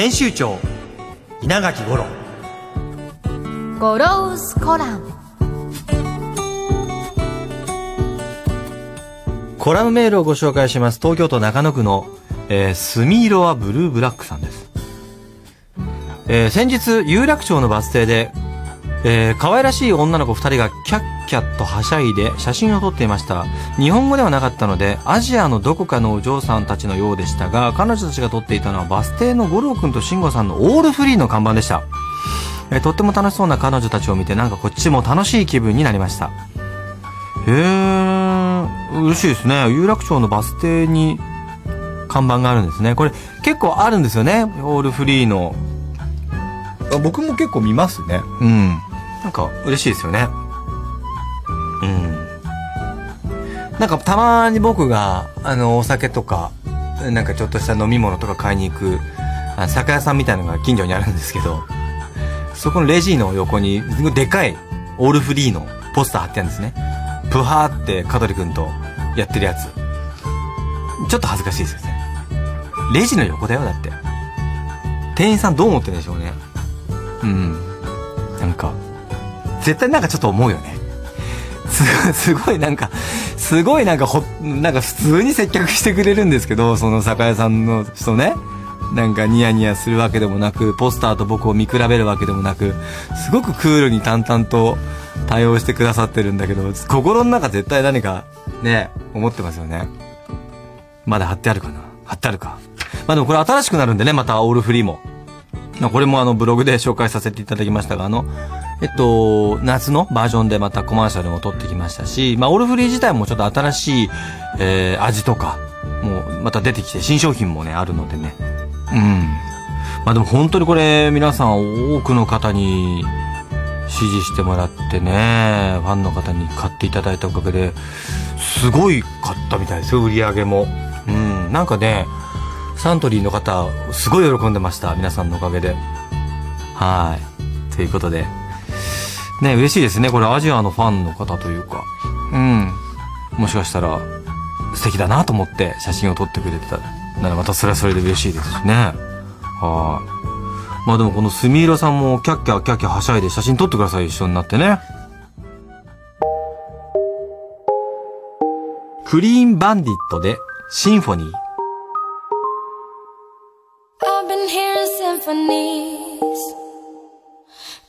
編集長稲垣五郎。ゴロウスコラム。コラムメールをご紹介します。東京都中野区の、えー、墨色はブルーブラックさんです、えー、先日有楽町のバス停で、えー、可愛らしい女の子2人がキャッキャッとはしゃいで写真を撮っていました。日本語ではなかったのでアジアのどこかのお嬢さんたちのようでしたが彼女たちが撮っていたのはバス停の五郎君と慎吾さんのオールフリーの看板でした。えとっても楽しそうな彼女たちを見てなんかこっちも楽しい気分になりました。へえ嬉しいですね。有楽町のバス停に看板があるんですね。これ結構あるんですよね。オールフリーの。僕も結構見ますね。うんなんか嬉しいですよねうんなんかたまに僕が、あの、お酒とか、なんかちょっとした飲み物とか買いに行く、あ酒屋さんみたいなのが近所にあるんですけど、そこのレジの横に、すごいでかいオールフリーのポスター貼ってあるんですね。プハーって香取君とやってるやつ。ちょっと恥ずかしいですよね。レジの横だよ、だって。店員さんどう思ってるんでしょうね。うん。なんか、絶対なんかちょっと思うよね。す、すごいなんか、すごいなんかほ、なんか普通に接客してくれるんですけど、その酒屋さんの人ね。なんかニヤニヤするわけでもなく、ポスターと僕を見比べるわけでもなく、すごくクールに淡々と対応してくださってるんだけど、心の中絶対何かね、思ってますよね。まだ貼ってあるかな？貼ってあるか。まあでもこれ新しくなるんでね、またオールフリーも。これもあのブログで紹介させていただきましたが、あの、えっと、夏のバージョンでまたコマーシャルも撮ってきましたし、まあ、オールフリー自体もちょっと新しい、えー、味とか、もうまた出てきて、新商品もね、あるのでね。うん。まあでも本当にこれ、皆さん多くの方に支持してもらってね、ファンの方に買っていただいたおかげで、すごい買ったみたいですよ、売り上げも。うん。なんかね、サントリーの方、すごい喜んでました。皆さんのおかげで。はい。ということで、ね、嬉しいですね。これアジアのファンの方というか。うん。もしかしたら、素敵だなと思って写真を撮ってくれてたならまたそれはそれで嬉しいですしね。はい。まあでもこのすみいろさんもキャッキャキャッキャはしゃいで写真撮ってください一緒になってね。クリーンバンディットでシンフォニー。I've been hearing symphonies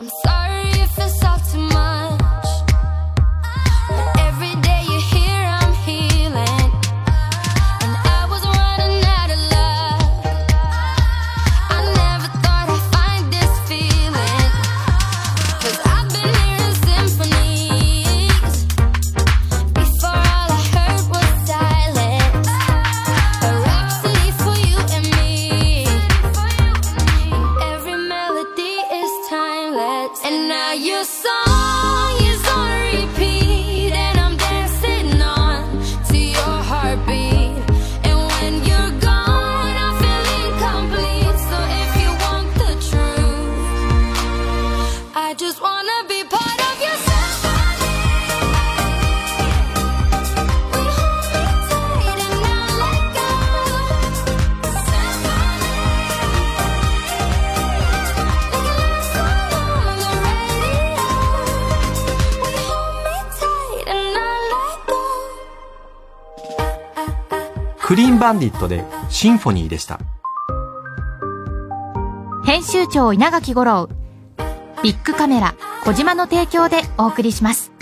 I'm sorry リーンバンディットでシンフォニーでした。編集長稲垣吾郎ビッグカメラ小島の提供でお送りします。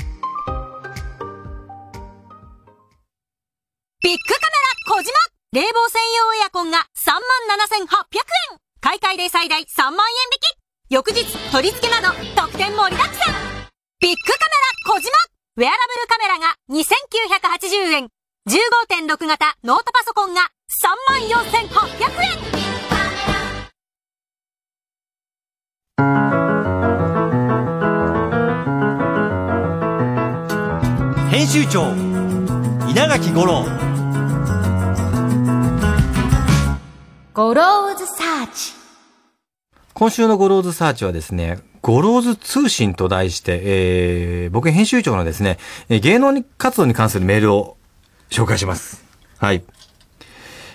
ビッグカメラ小島。冷房専用エアコンが37,800円買い替えで最大3万円引き。翌日取り付けなど特典盛りだくさん。ビッグカメラ小島。ウェアラブルカメラが2,980円15.6型ノートパソコンが34,800円。編集長稲垣吾郎。ゴローズサーチ。今週のゴローズサーチはですね、ゴローズ通信と題して、えー、僕編集長のですね、えー芸能活動に関するメールを紹介します。はい。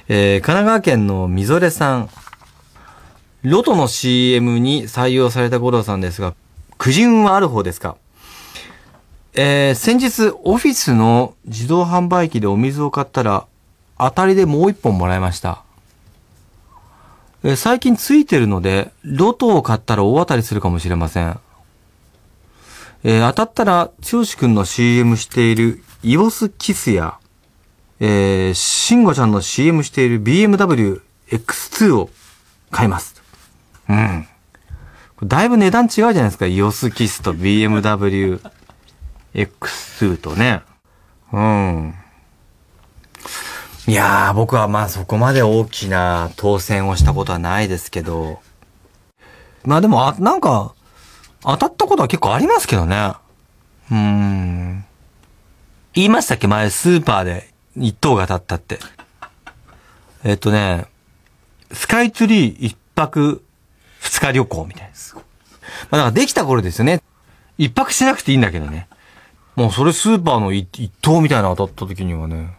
えー、神奈川県のみぞれさん。ロトの CM に採用された五郎さんですが、苦人はある方ですか？えー、先日オフィスの自動販売機でお水を買ったら、当たりでもう一本もらいました。えー最近ついてるので、ロトを買ったら大当たりするかもしれません。えー当たったら、剛くんの CM しているイオスキスや、えー、シンゴちゃんの CM している BMW X2 を買います。うん。だいぶ値段違うじゃないですか。イオスキスと BMW X2 とね。うん。いやー、僕はまあそこまで大きな当選をしたことはないですけど。まあでも、あ、なんか、当たったことは結構ありますけどね。うーん。言いましたっけ？前、スーパーで一等が当たったって。えっとね、スカイツリー一泊二日旅行みたいです。まあだからできた頃ですよね。一泊しなくていいんだけどね。もうそれスーパーの一等みたいな当たった時にはね、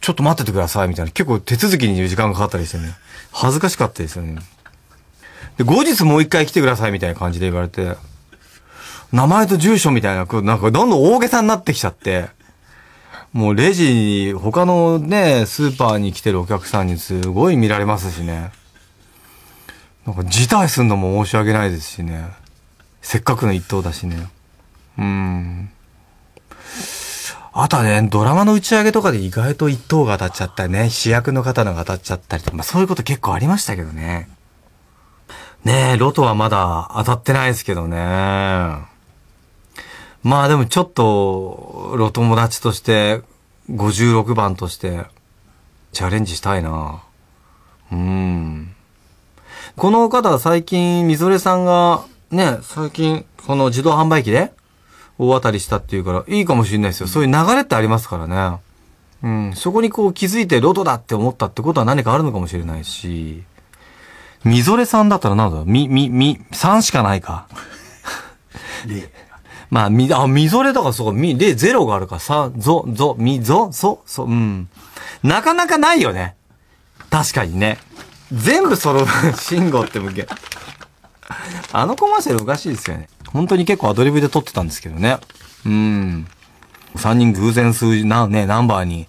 ちょっと待っててくださいみたいな。結構手続きに時間がかかったりしてね。恥ずかしかったですよね。で、後日もう一回来てくださいみたいな感じで言われて、名前と住所みたいな、なんかどんどん大げさになってきちゃって、もうレジに、他のね、スーパーに来てるお客さんにすごい見られますしね。なんか辞退すんのも申し訳ないですしね。せっかくの一等だしね。うん。あとはね、ドラマの打ち上げとかで意外と一等が当たっちゃったりね、主役の方のが当たっちゃったりとか、まあそういうこと結構ありましたけどね。ねえ、ロトはまだ当たってないですけどね。まあでもちょっと、ロ友達として、56番として、チャレンジしたいな。うん。この方は最近、みぞれさんが、ね、最近、この自動販売機で、大当たりしたっていうから、いいかもしれないですよ。そういう流れってありますからね。うん。そこにこう気づいてロトだって思ったってことは何かあるのかもしれないし、みぞれさんだったらなんだみ、み、み、3しかないか。まあ、み、あ、みぞれだかそう、み、で、ゼロがあるから、さ、ぞ、ぞ、み、ぞ、そ、そ、うん。なかなかないよね。確かにね。全部揃う、信号って向け。あのコマーシャルおかしいですよね。本当に結構アドリブで撮ってたんですけどね。うん。3人偶然数字、な、ね、ナンバーに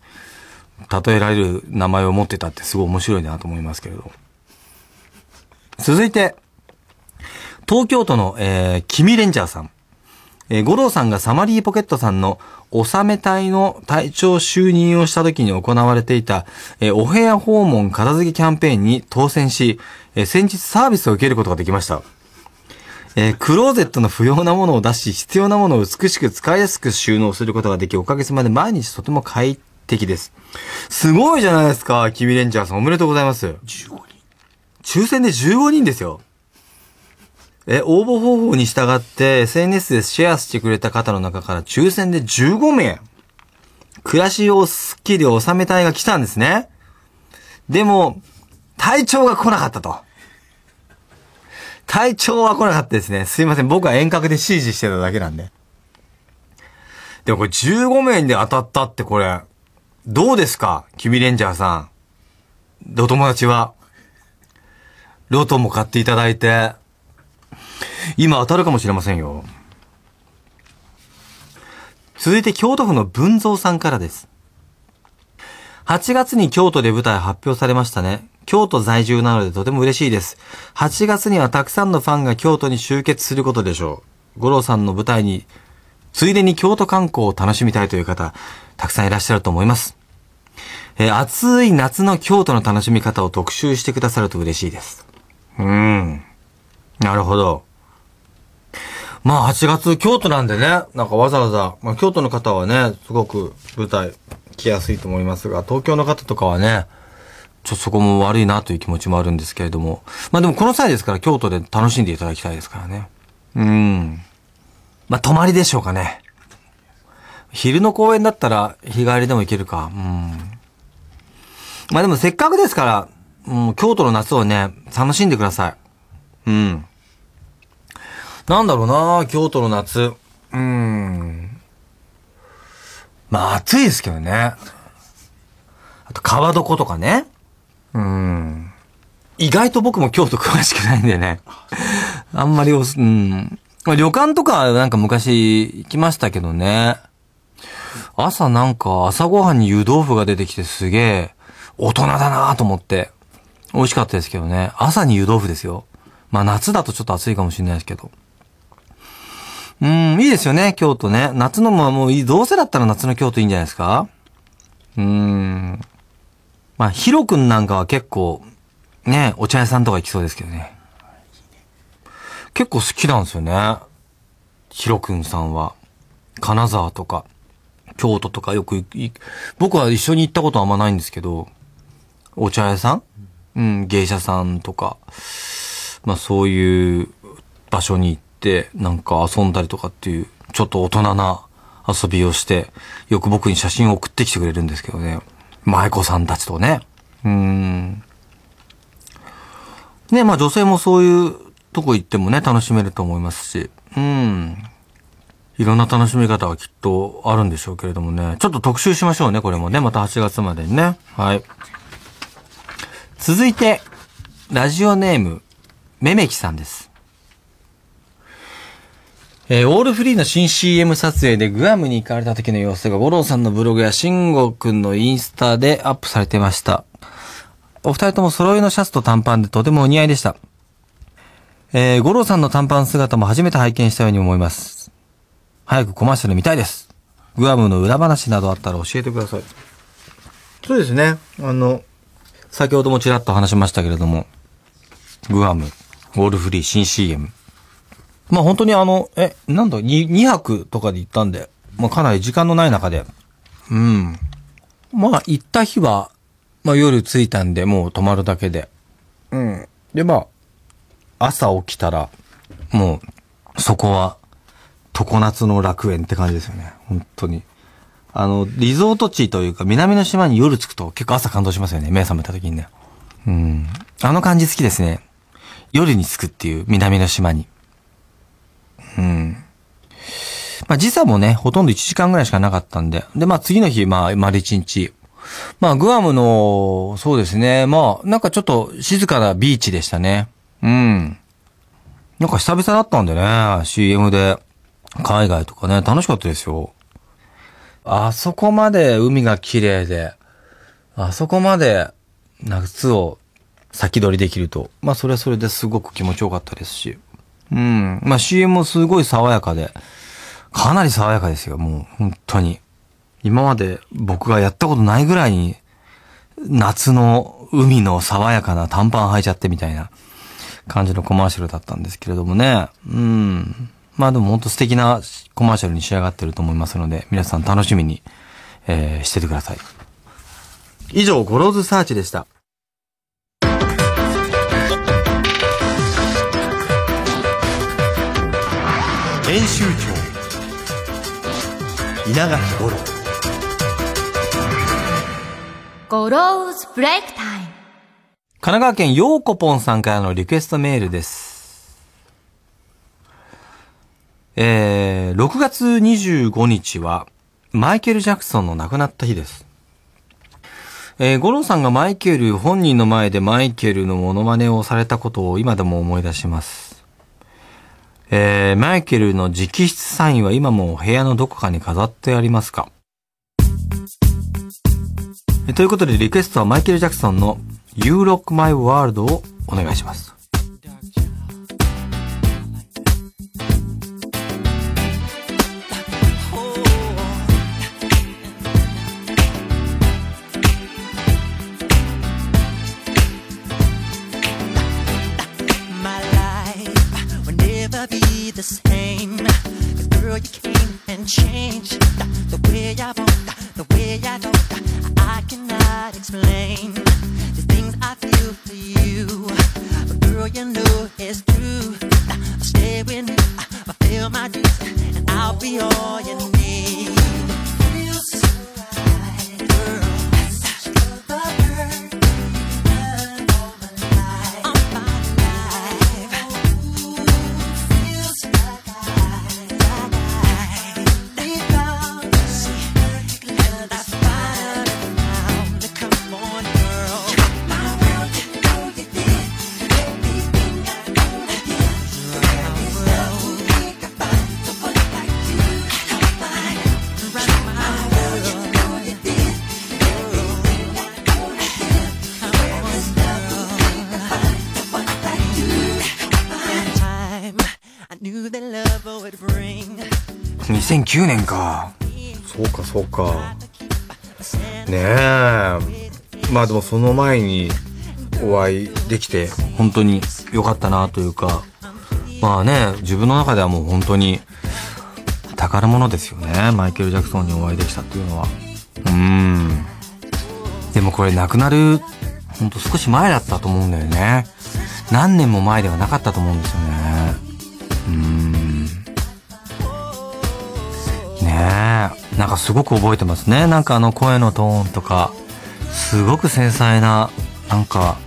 例えられる名前を持ってたってすごい面白いなと思いますけれど。続いて、東京都の、えー、キミレンジャーさん。えー、五郎さんがサマリーポケットさんの納め隊の隊長就任をした時に行われていた、えーお部屋訪問片付けキャンペーンに当選し、えー先日サービスを受けることができました。えークローゼットの不要なものを出し、必要なものを美しく使いやすく収納することができ、おかげさまで毎日とても快適です。すごいじゃないですか、キミレンジャーさん。おめでとうございます。15人。抽選で15人ですよ。え、応募方法に従って SNS でシェアしてくれた方の中から抽選で15名。暮らしをスッキリ収めたいが来たんですね。でも、体調が来なかったと。隊長は来なかったですね。すいません。僕は遠隔で指示してただけなんで。でもこれ15名で当たったってこれ、どうですか？君レンジャーさん。お友達は？ロトも買っていただいて、今当たるかもしれませんよ。続いて京都府の文蔵さんからです。8月に京都で舞台発表されましたね。京都在住なのでとても嬉しいです。8月にはたくさんのファンが京都に集結することでしょう。五郎さんの舞台に、ついでに京都観光を楽しみたいという方、たくさんいらっしゃると思います。えー暑い夏の京都の楽しみ方を特集してくださると嬉しいです。うーん。なるほど。まあ8月京都なんでね、なんかわざわざ、まあ京都の方はね、すごく舞台来やすいと思いますが、東京の方とかはね、ちょっとそこも悪いなという気持ちもあるんですけれども。まあでもこの際ですから京都で楽しんでいただきたいですからね。うん。まあ泊まりでしょうかね。昼の公演だったら日帰りでも行けるか。うん。まあでもせっかくですから、うん、京都の夏をね、楽しんでください。うん。なんだろうな京都の夏。うん。まあ暑いですけどね。あと川床とかね。うん。意外と僕も京都詳しくないんでね。あんまりおす、うん。ま旅館とかなんか昔行きましたけどね。朝なんか朝ごはんに湯豆腐が出てきてすげえ大人だなと思って。美味しかったですけどね。朝に湯豆腐ですよ。まあ夏だとちょっと暑いかもしれないですけど。うん、いいですよね、京都ね。夏のももういい、どうせだったら夏の京都いいんじゃないですか？うん。まあ、ヒロ君なんかは結構、ね、お茶屋さんとか行きそうですけどね。結構好きなんですよね。ヒロ君さんは。金沢とか、京都とかよく行い僕は一緒に行ったことはあんまないんですけど、お茶屋さん？うん、芸者さんとか、まあそういう場所に行って、なんか遊んだりとかっていう、ちょっと大人な遊びをして、よく僕に写真を送ってきてくれるんですけどね。舞子さんたちとね。うん。ね、まあ女性もそういうとこ行ってもね、楽しめると思いますし。うん。いろんな楽しみ方はきっとあるんでしょうけれどもね。ちょっと特集しましょうね、これもね。また8月までにね。はい。続いて、ラジオネーム、めめきさんです。えーオールフリーの新 CM 撮影でグアムに行かれた時の様子が五郎さんのブログや慎吾くんのインスタでアップされてました。お二人とも揃いのシャツと短パンでとてもお似合いでした。えー、五郎さんの短パン姿も初めて拝見したように思います。早くコマーシャル見たいです。グアムの裏話などあったら教えてください。そうですね。あの、先ほどもちらっと話しましたけれども、グアム、オールフリー新 CM。まあ本当にあの、え、なんだ、2, 2泊とかで行ったんで、まあかなり時間のない中で、うん。まあ行った日は、まあ夜着いたんで、もう泊まるだけで。うん。でまあ、朝起きたら、もう、そこは、常夏の楽園って感じですよね。本当に。あの、リゾート地というか、南の島に夜着くと結構朝感動しますよね。目覚めた時にね。うん。あの感じ好きですね。夜に着くっていう、南の島に。うん。まあ時差もね、ほとんど1時間ぐらいしかなかったんで。で、まあ次の日、まあ丸1日。まあグアムの、そうですね。まあなんかちょっと静かなビーチでしたね。うん。なんか久々だったんでね、CM で。海外とかね、楽しかったですよ。あそこまで海が綺麗で、あそこまで夏を先取りできると、まあそれはそれですごく気持ちよかったですし。うん。まあ CM もすごい爽やかで、かなり爽やかですよ、もう本当に。今まで僕がやったことないぐらいに、夏の海の爽やかな短パン履いちゃってみたいな感じのコマーシャルだったんですけれどもね。うん。まあでも本当素敵なコマーシャルに仕上がってると思いますので、皆さん楽しみに、えーしててください。以上、ゴローズサーチでした。編集長稲垣五郎ゴローズブレイクタイム神奈川県ようこぽんさんからのリクエストメールです。えー、6月25日は、マイケル・ジャクソンの亡くなった日です。えー、吾郎さんがマイケル本人の前でマイケルのモノマネをされたことを今でも思い出します。えー、マイケルの直筆サインは今も部屋のどこかに飾ってありますか？ということでリクエストはマイケル・ジャクソンの You Rock My World をお願いします。Changed the, way I want, the way I don't. I cannot explain the things I feel for you. But girl, you know it's true. I'll stay with me, fulfill my dreams, and I'll be all you need. か。そうか、そうか。ねえ。まあでもその前にお会いできて本当に良かったなというか、まあね、自分の中ではもう本当に宝物ですよね。マイケル・ジャクソンにお会いできたっていうのは。うん。でもこれ亡くなる、ほんと少し前だったと思うんだよね。何年も前ではなかったと思うんですよね。なんかすごく覚えてますね。なんかあの声のトーンとか、すごく繊細な、なんか、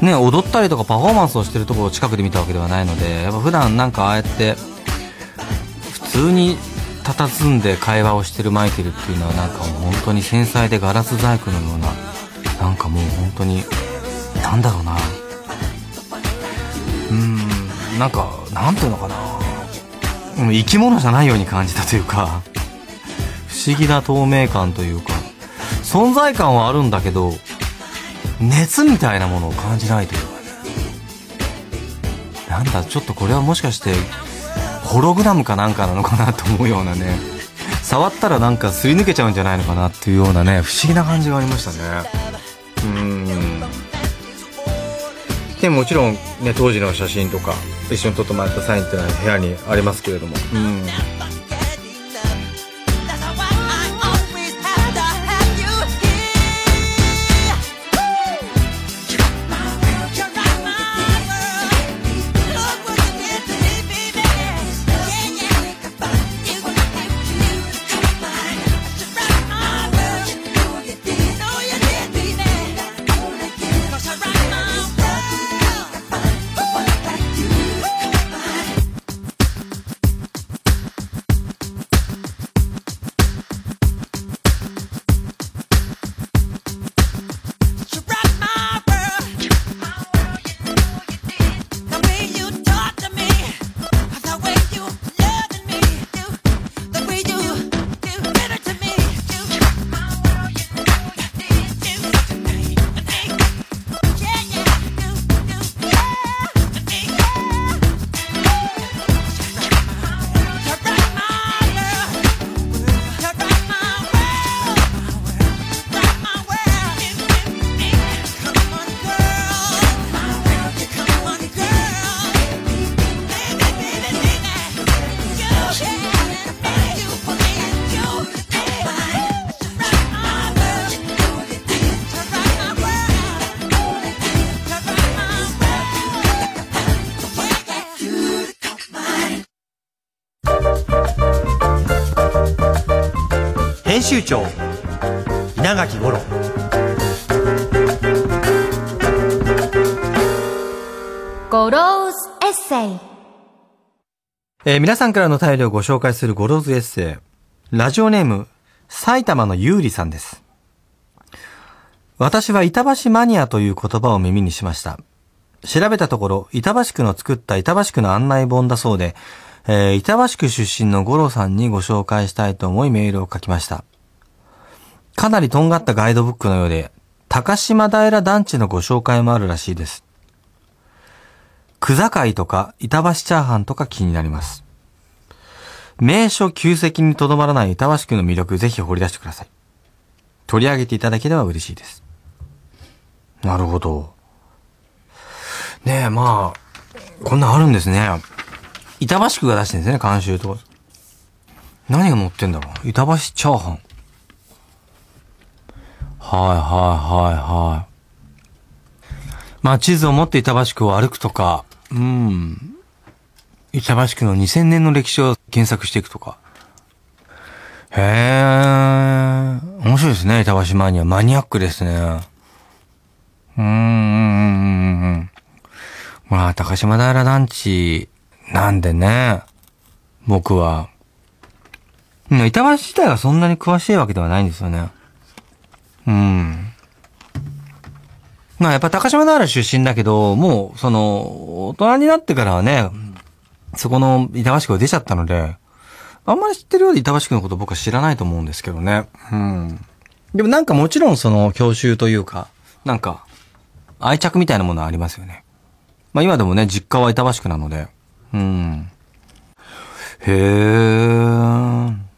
ね、踊ったりとかパフォーマンスをしてるところを近くで見たわけではないので、やっぱ普段なんかああやって、普通に佇んで会話をしてるマイケルっていうのはなんかもう本当に繊細でガラス細工のような、なんかもう本当に、なんだろうな。うん、なんか、なんていうのかな。生き物じゃないように感じたというか、不思議な透明感というか、存在感はあるんだけど、熱みたいなものを感じないというかね。なんだ、ちょっとこれはもしかして、ホログラムかなんかなのかなと思うようなね。触ったらなんかすり抜けちゃうんじゃないのかなっていうようなね、不思議な感じがありましたね。うーん。でももちろんね、当時の写真とか、一緒に撮ってもらったサインっていうのは部屋にありますけれども。うん。集長稲垣吾郎ゴローズエッセイえー皆さんからの便りをご紹介するゴローズエッセイ。ラジオネーム、埼玉のゆうりさんです。私は板橋マニアという言葉を耳にしました。調べたところ、板橋区の作った板橋区の案内本だそうで、えー板橋区出身の五郎さんにご紹介したいと思いメールを書きました。かなりとんがったガイドブックのようで、高島平団地のご紹介もあるらしいです。区境とか板橋チャーハンとか気になります。名所旧跡にとどまらない板橋区の魅力ぜひ掘り出してください。取り上げていただければ嬉しいです。なるほど。ねえ、まあ、こんなんあるんですね。板橋区が出してるんですね、監修とか。何が載ってんだろう板橋チャーハン。はいはいはいはい。まあ地図を持って板橋区を歩くとか、うん。板橋区の2000年の歴史を検索していくとか。へえ、面白いですね、板橋マニア。マニアックですね。うーん、うん、うん、まあ、高島平団地なんでね、僕は。板橋自体はそんなに詳しいわけではないんですよね。うん。まあやっぱ高島平出身だけど、もう、その、大人になってからはね、そこの板橋区を出ちゃったので、あんまり知ってるようで板橋区のこと僕は知らないと思うんですけどね。うん。でもなんかもちろんその教習というか、なんか、愛着みたいなものはありますよね。まあ今でもね、実家は板橋区なので。うん。へえ。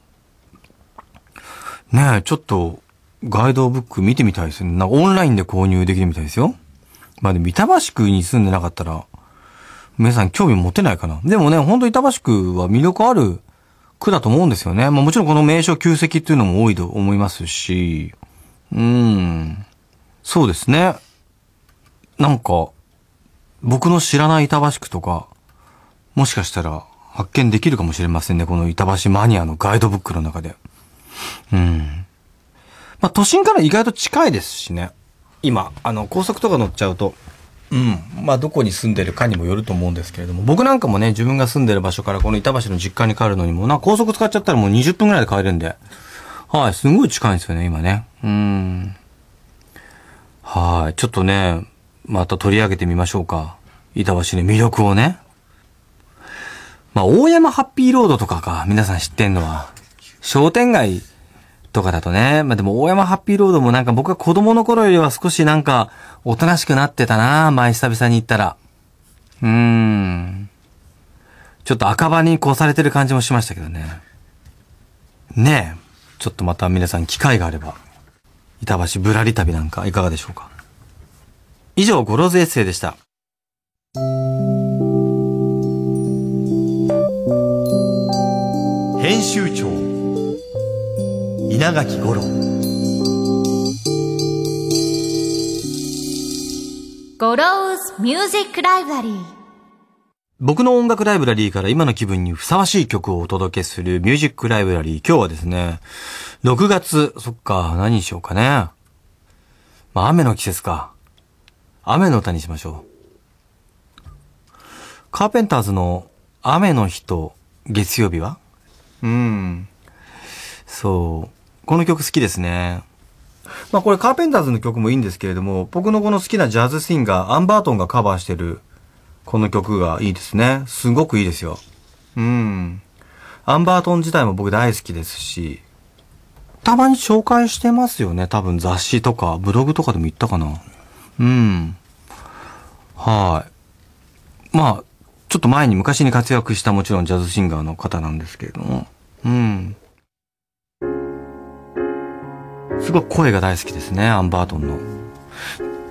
ねえ、ちょっと、ガイドブック見てみたいですね。なんかオンラインで購入できるみたいですよ。まあでも板橋区に住んでなかったら、皆さん興味持てないかな。でもね、ほんと板橋区は魅力ある区だと思うんですよね。まあもちろんこの名所旧跡っていうのも多いと思いますし、うん。そうですね。なんか、僕の知らない板橋区とか、もしかしたら発見できるかもしれませんね。この板橋マニアのガイドブックの中で。うん。まあ都心から意外と近いですしね。今、あの、高速とか乗っちゃうと、うん。まあどこに住んでるかにもよると思うんですけれども、僕なんかもね、自分が住んでる場所からこの板橋の実家に帰るのにも、な高速使っちゃったらもう20分くらいで帰れるんで、はい、すごい近いんですよね、今ね。うん。はい、ちょっとね、また取り上げてみましょうか。板橋の魅力をね。まあ、大山ハッピーロードとかか、皆さん知ってんのは。商店街とかだとね。まあでも大山ハッピーロードもなんか僕が子供の頃よりは少しなんか、おとなしくなってたな前久々に行ったら。うーん。ちょっと赤羽に越されてる感じもしましたけどね。ねえ。ちょっとまた皆さん機会があれば、板橋ぶらり旅なんかいかがでしょうか。以上、ゴローズエッセイでした。編集長稲垣吾郎ゴローズミュージックライブラリー。僕の音楽ライブラリーから今の気分にふさわしい曲をお届けするミュージックライブラリー。今日はですね、6月、そっか、何にしようかね。まあ、雨の季節か。雨の歌にしましょう。カーペンターズの雨の日と月曜日は？うん。そう。この曲好きですね。まあこれカーペンターズの曲もいいんですけれども、僕のこの好きなジャズシンガー、アンバートンがカバーしてるこの曲がいいですね。すごくいいですよ。うん。アンバートン自体も僕大好きですし、たまに紹介してますよね。多分雑誌とか、ブログとかでも言ったかな。うん。はい。まあ、ちょっと前に昔に活躍したもちろんジャズシンガーの方なんですけれども。うん。すごい声が大好きですね、アンバートンの。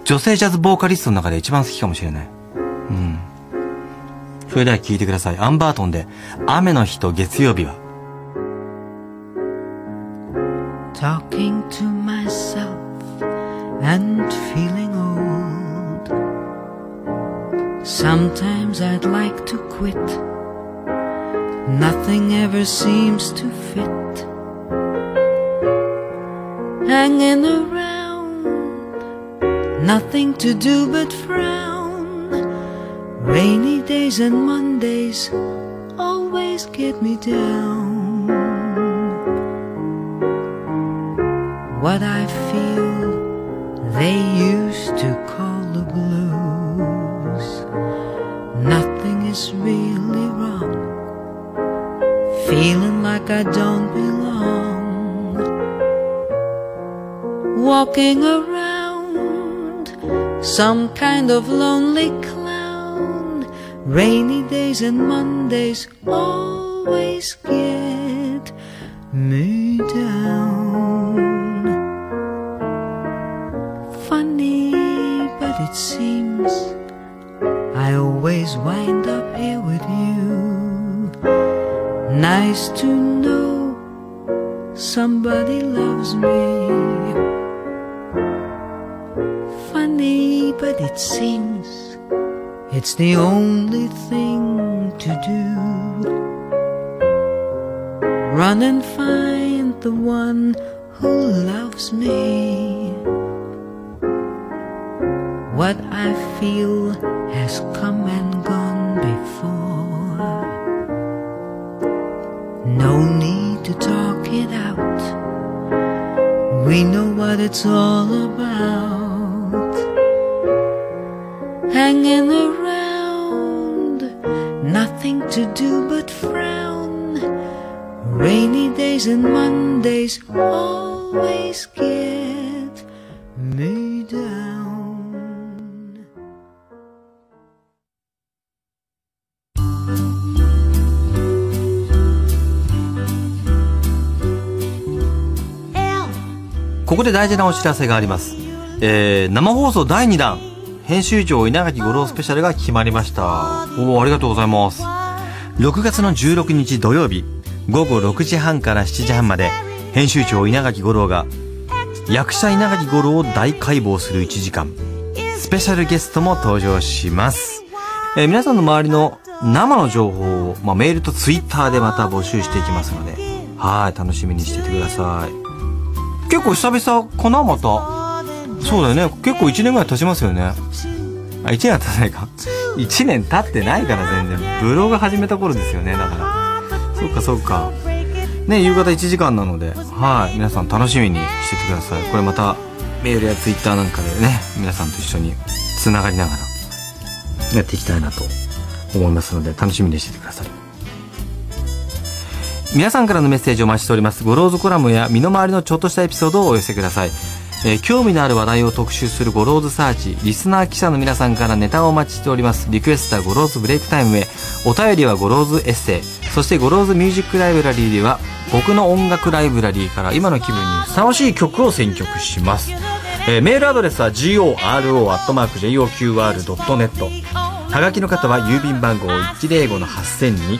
女性ジャズボーカリストの中で一番好きかもしれない。うん。それでは聞いてください。アンバートンで、雨の日と月曜日は。talking to myself and feeling old. Sometimes I'd like to quit. Nothing ever seems to fit. Hanging around, nothing to do but frown. Rainy days and Mondays always get me down. What I feel they used to call the blues. Nothing is really wrong. Feeling like I don't belong. Walking around some kind of lonely clown. Rainy days and Mondays always get me down. Funny, but it seems I always wind up here with you. Nice to know somebody loves me. It seems it's the only thing to do. Run and find the one who loves me. What I feel has come and gone before. No need to talk it out. We know what it's all about. Hanging around, nothing to do but frown. Rainy days and Mondays always get me down. ここで大事なお知らせがあります。えー、生放送第2弾、編集長稲垣吾郎スペシャルが決まりました。おおありがとうございます。6月の16日土曜日、午後6時半から7時半まで、編集長稲垣吾郎が、役者稲垣吾郎を大解剖する1時間、スペシャルゲストも登場します。えー皆さんの周りの生の情報を、まあ、メールとツイッターでまた募集していきますので、はい、楽しみにしててください。結構久々かなまたそうだよね。結構1年ぐらい経ちますよね。あ1年は経たないか。1年経ってないから全然。ブログ始めた頃ですよねだから。そっかそっか。ね夕方1時間なので。はい。皆さん楽しみにしててください。これまたメールやツイッターなんかでね皆さんと一緒につながりながらやっていきたいなと思いますので楽しみにしててください。皆さんからのメッセージをお待ちしております。ゴローズコラムや身の回りのちょっとしたエピソードをお寄せください。えー興味のある話題を特集するゴローズサーチ、リスナー記者の皆さんからネタをお待ちしております。リクエストはゴローズブレイクタイムへ、お便りはゴローズエッセイ、そしてゴローズミュージックライブラリーでは、僕の音楽ライブラリーから今の気分にふさわしい曲を選曲します。えーメールアドレスは goro@joqr.net はがきの方は郵便番号105-8000に